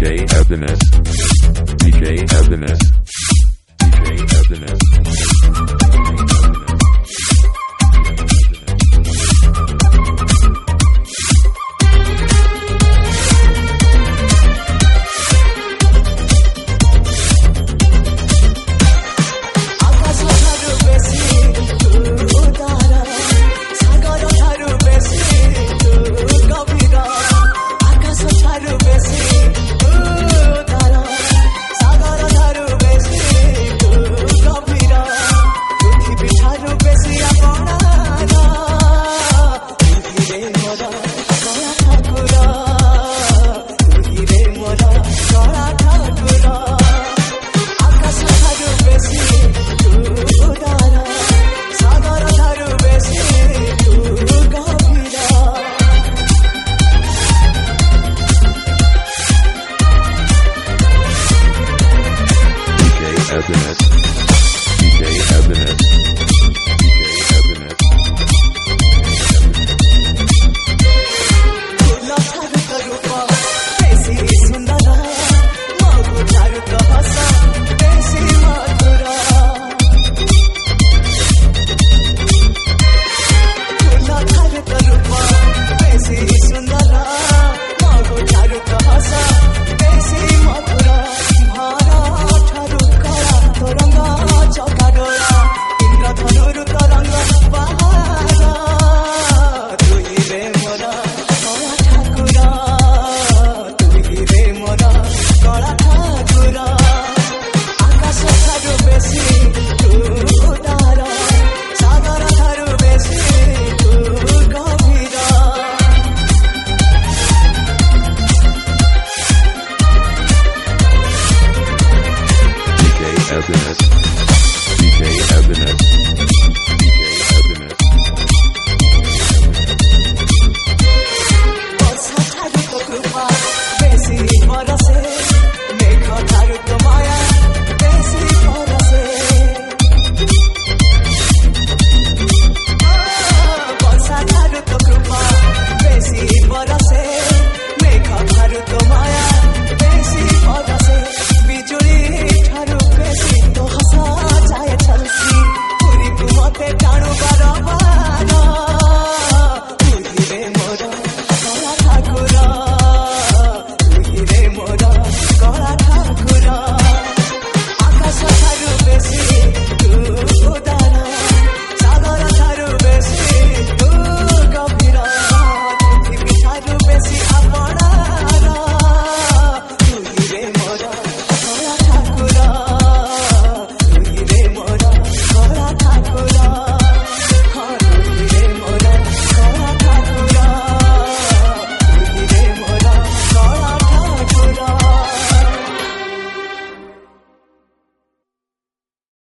DJ Evanes. DJ Evanes. DJ Evanes. DJ